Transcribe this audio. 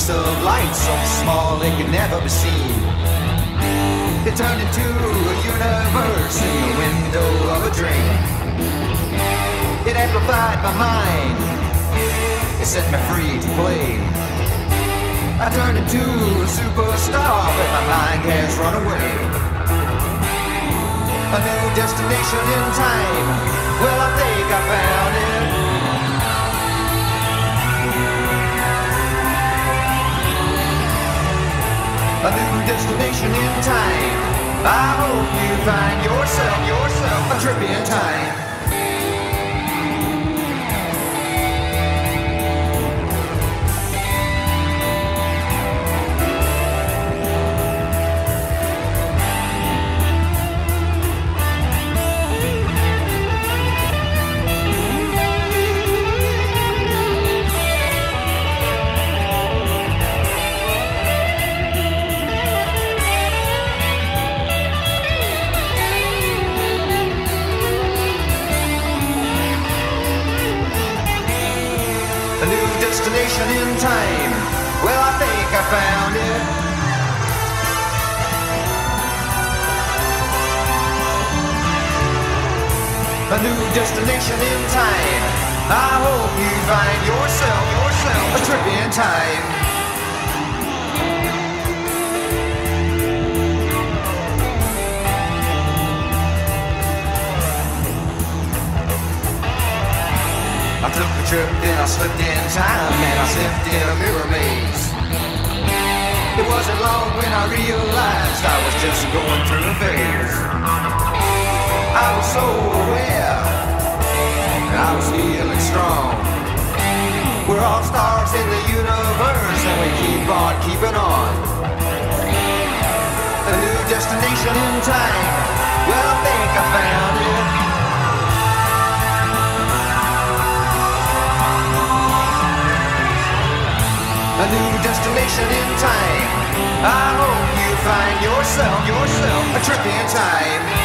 piece of light so small it could never be seen. It turned into a universe in the window of a dream. It amplified my mind. It set me free to play. I turned into a superstar, but my mind has run away. A new destination in time. Well, I think I found time. I hope you find yourself, yourself a trip in time. Destination in time. Well, I think I found it. A new destination in time. I hope you find yourself, yourself a trip in time. Took a trip, then I slipped in time, and I slipped in a mirror maze. It wasn't long when I realized I was just going through a phase. I was so aware, and I was feeling strong. We're all stars in the universe, and we keep on keeping on. A new destination in time. Well, I think I found destination in time. I hope you find yourself, yourself a trip in time.